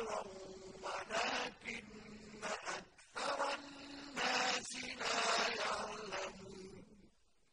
بَشِيرًا وَنَذِيرًا وَلَٰكِنَّ